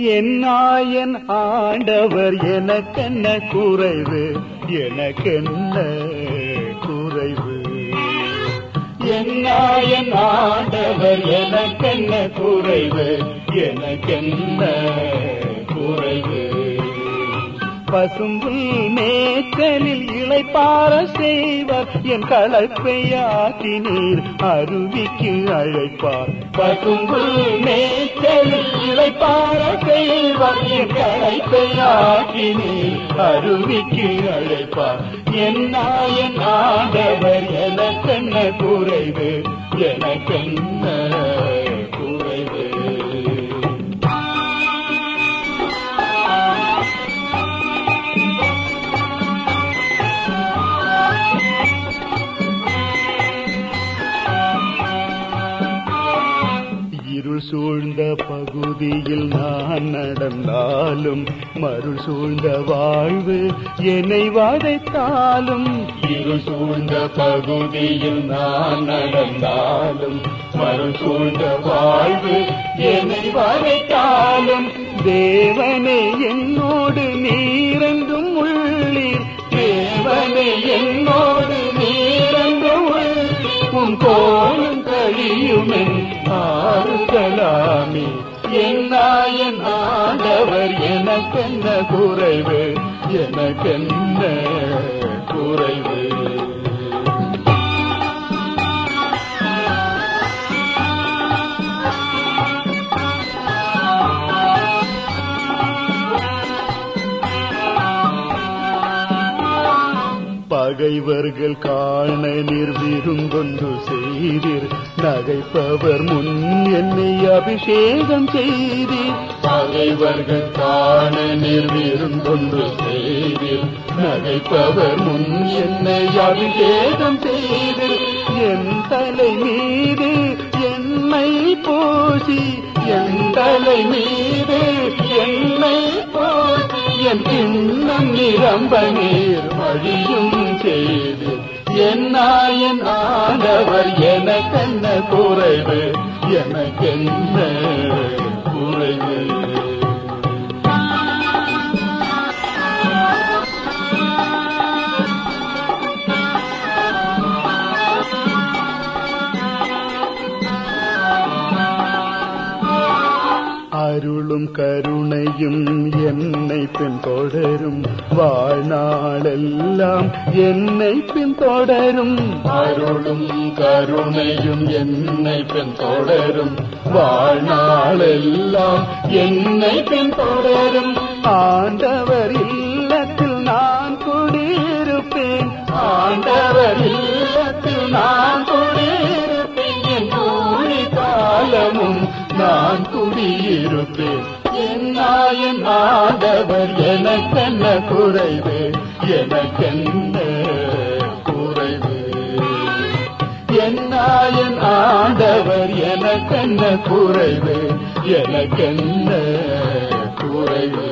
என்னாயன் ஆண்டவர் எனக்கென்ன குறைவு? எனக்கென்ன குறைவு? என்னாயன் ஆண்டவர் எனக்கென்ன குறைவு? எனக்கென்ன குறைவு? பசும்புல் மேக்கலில் இளைப்பார செய்வர். என் கலப்பையாக்கி நீர் அருவிக்கு அழைப்பார். பசும்புல் மேக்கலில் இளைப்பார செய்வர். என் கலப்பையாக்கி நீர் அருவிக்கு அழைப்பார். என்னாயன் ஆண்டவர் எனக்கென்ன குறைவு? எனக்கென்ன சூழ்ந்த பகுதியில் நான் நடந்தாலும் மருள் சூழ்ந்த வாழ்வு என்னை வதைத்தாலும். இருள் சூழ்ந்த பகுதியில் நான் நடந்தாலும் மருள் சூழ்ந்த வாழ்வு என்னை வதைத்தாலும். தேவனே என்னோடு ஆறுதலாமி. என்னாயன் ஆண்டவர் எனக்கென்ன குறைவு? எனக்கென்ன குறைவு? பகைவர்கள் காண நீர் விருங்கொன்று செய்தீர். நகைப்பவர் முன் என்னை அபிஷேகம் செய்தீர். பகைவர்கள் காண நீர் விருங்கொன்று செய்தீர். நகைப்பவர் முன் என்னை அபிஷேகம் செய்தீர். என் தலை மீது என்னை பூசி என் தலை மீது என்னை பூசி என் இன்னம் நிரம்ப நீர் வழியும் செய்து என்னாயன் ஆண்டவர் எனக்கென்ன குறைவு? எனக்கென்ன குறைவு? அருளும் கருணையும் என்னை பின் தொடரும் வாழ்நாளெல்லாம் என்னை பின் தொடரும் அருளும் கருணையும் என்னை பின் தொடரும் வாழ்நாளெல்லாம் என்னை பின் தொடரும் ஆண்டவர் இல்லத்தில் நான் குடியிருப்பேன். ஆண்டவர் இல்லத்தில் நான் குடியிருப்பேன் என்னாயன் ஆண்டவர் எனக்கென்ன குறைவு? எனக்கென்ன குறைவு? என்னாயன் ஆண்டவர் எனக்கென்ன குறைவு? எனக்கென்ன குறைவு?